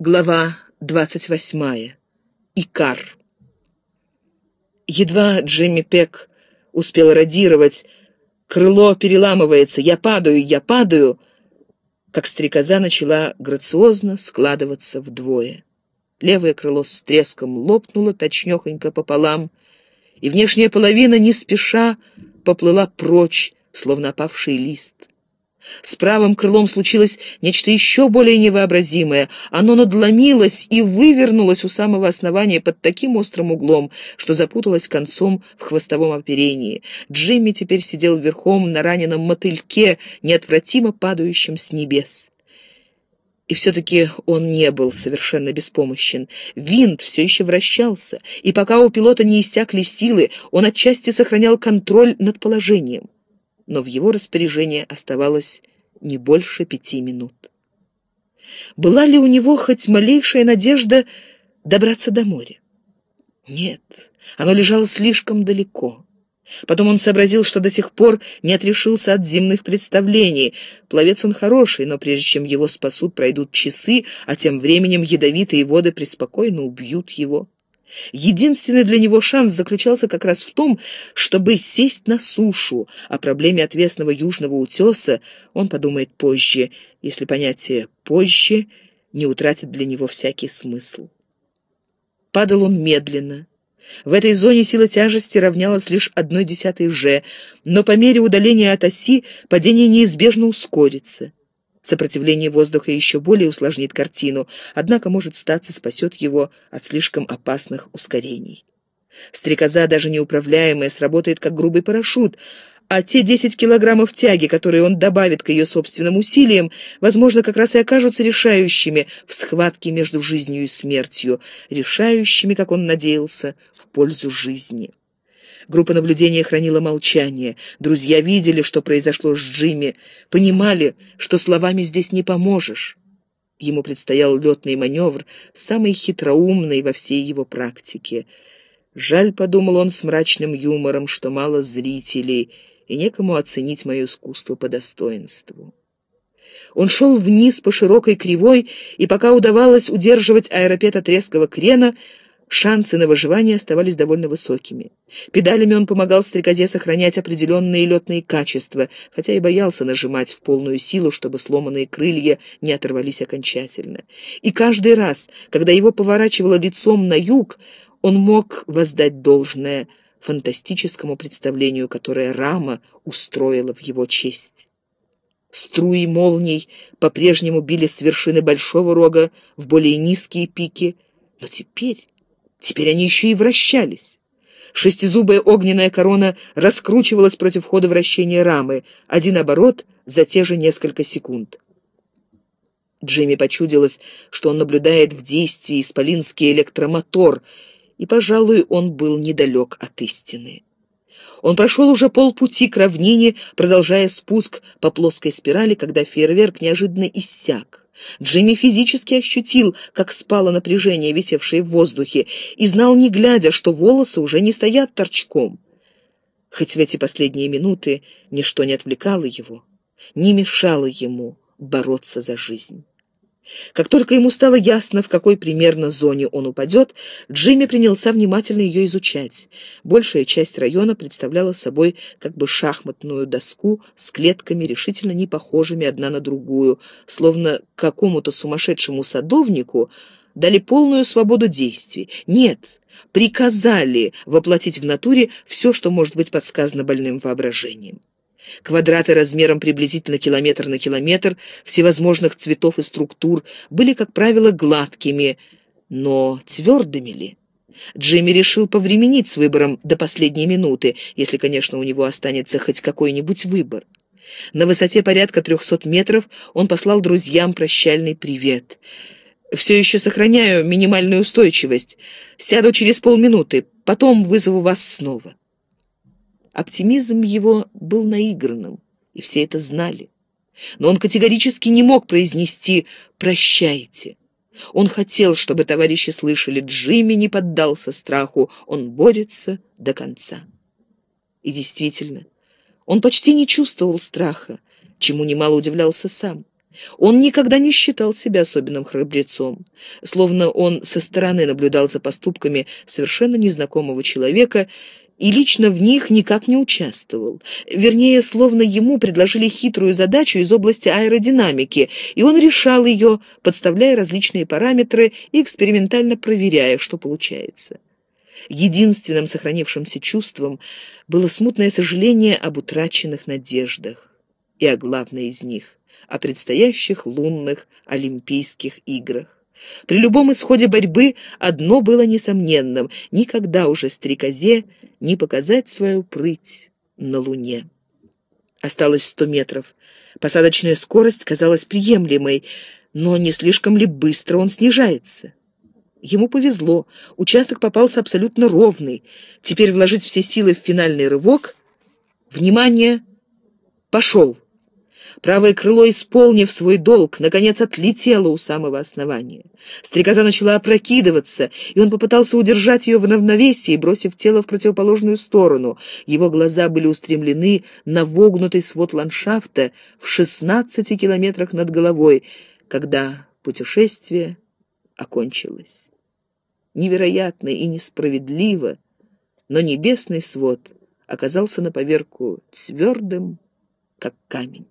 Глава 28. Икар. Едва Джимми Пек успел радировать, крыло переламывается, я падаю, я падаю, как стрекоза начала грациозно складываться вдвое. Левое крыло с треском лопнуло точнёхонько пополам, и внешняя половина не спеша поплыла прочь, словно опавший лист. С правым крылом случилось нечто еще более невообразимое. Оно надломилось и вывернулось у самого основания под таким острым углом, что запуталось концом в хвостовом оперении. Джимми теперь сидел верхом на раненом мотыльке, неотвратимо падающем с небес. И все-таки он не был совершенно беспомощен. Винт все еще вращался, и пока у пилота не иссякли силы, он отчасти сохранял контроль над положением но в его распоряжении оставалось не больше пяти минут. Была ли у него хоть малейшая надежда добраться до моря? Нет, оно лежало слишком далеко. Потом он сообразил, что до сих пор не отрешился от земных представлений. Пловец он хороший, но прежде чем его спасут, пройдут часы, а тем временем ядовитые воды преспокойно убьют его. Единственный для него шанс заключался как раз в том, чтобы сесть на сушу. О проблеме отвесного южного утеса он подумает позже, если понятие «позже» не утратит для него всякий смысл. Падал он медленно. В этой зоне сила тяжести равнялась лишь одной десятой же, но по мере удаления от оси падение неизбежно ускорится. Сопротивление воздуха еще более усложнит картину, однако, может статься, спасет его от слишком опасных ускорений. Стрекоза, даже неуправляемая, сработает как грубый парашют, а те 10 килограммов тяги, которые он добавит к ее собственным усилиям, возможно, как раз и окажутся решающими в схватке между жизнью и смертью, решающими, как он надеялся, в пользу жизни. Группа наблюдения хранила молчание. Друзья видели, что произошло с Джимми, понимали, что словами здесь не поможешь. Ему предстоял летный маневр, самый хитроумный во всей его практике. Жаль, подумал он с мрачным юмором, что мало зрителей, и некому оценить мое искусство по достоинству. Он шел вниз по широкой кривой, и пока удавалось удерживать аэропед от резкого крена, шансы на выживание оставались довольно высокими. Педалями он помогал стрекозе сохранять определенные летные качества, хотя и боялся нажимать в полную силу, чтобы сломанные крылья не оторвались окончательно. И каждый раз, когда его поворачивало лицом на юг, он мог воздать должное фантастическому представлению, которое Рама устроила в его честь. Струи молний по-прежнему били с вершины большого рога в более низкие пики, но теперь Теперь они еще и вращались. Шестизубая огненная корона раскручивалась против хода вращения рамы. Один оборот за те же несколько секунд. Джимми почудилось, что он наблюдает в действии исполинский электромотор, и, пожалуй, он был недалек от истины. Он прошел уже полпути к равнине, продолжая спуск по плоской спирали, когда фейерверк неожиданно иссяк. Джимми физически ощутил, как спало напряжение, висевшее в воздухе, и знал, не глядя, что волосы уже не стоят торчком. Хоть в эти последние минуты ничто не отвлекало его, не мешало ему бороться за жизнь. Как только ему стало ясно, в какой примерно зоне он упадет, Джимми принялся внимательно ее изучать. Большая часть района представляла собой как бы шахматную доску с клетками, решительно не похожими одна на другую, словно какому-то сумасшедшему садовнику дали полную свободу действий. Нет, приказали воплотить в натуре все, что может быть подсказано больным воображением. Квадраты размером приблизительно километр на километр, всевозможных цветов и структур, были, как правило, гладкими, но твердыми ли? Джимми решил повременить с выбором до последней минуты, если, конечно, у него останется хоть какой-нибудь выбор. На высоте порядка трехсот метров он послал друзьям прощальный привет. «Все еще сохраняю минимальную устойчивость. Сяду через полминуты, потом вызову вас снова». Оптимизм его был наигранным, и все это знали. Но он категорически не мог произнести «прощайте». Он хотел, чтобы товарищи слышали, Джимми не поддался страху, он борется до конца. И действительно, он почти не чувствовал страха, чему немало удивлялся сам. Он никогда не считал себя особенным храбрецом, словно он со стороны наблюдал за поступками совершенно незнакомого человека и лично в них никак не участвовал. Вернее, словно ему предложили хитрую задачу из области аэродинамики, и он решал ее, подставляя различные параметры и экспериментально проверяя, что получается. Единственным сохранившимся чувством было смутное сожаление об утраченных надеждах и о главной из них — о предстоящих лунных Олимпийских играх. При любом исходе борьбы одно было несомненным — никогда уже стрекозе не показать свою прыть на Луне. Осталось сто метров. Посадочная скорость казалась приемлемой, но не слишком ли быстро он снижается? Ему повезло, участок попался абсолютно ровный. Теперь вложить все силы в финальный рывок. Внимание! Пошел! Правое крыло, исполнив свой долг, наконец отлетело у самого основания. Стрекоза начала опрокидываться, и он попытался удержать ее в равновесии, бросив тело в противоположную сторону. Его глаза были устремлены на вогнутый свод ландшафта в 16 километрах над головой, когда путешествие окончилось. Невероятно и несправедливо, но небесный свод оказался на поверку твердым, как камень.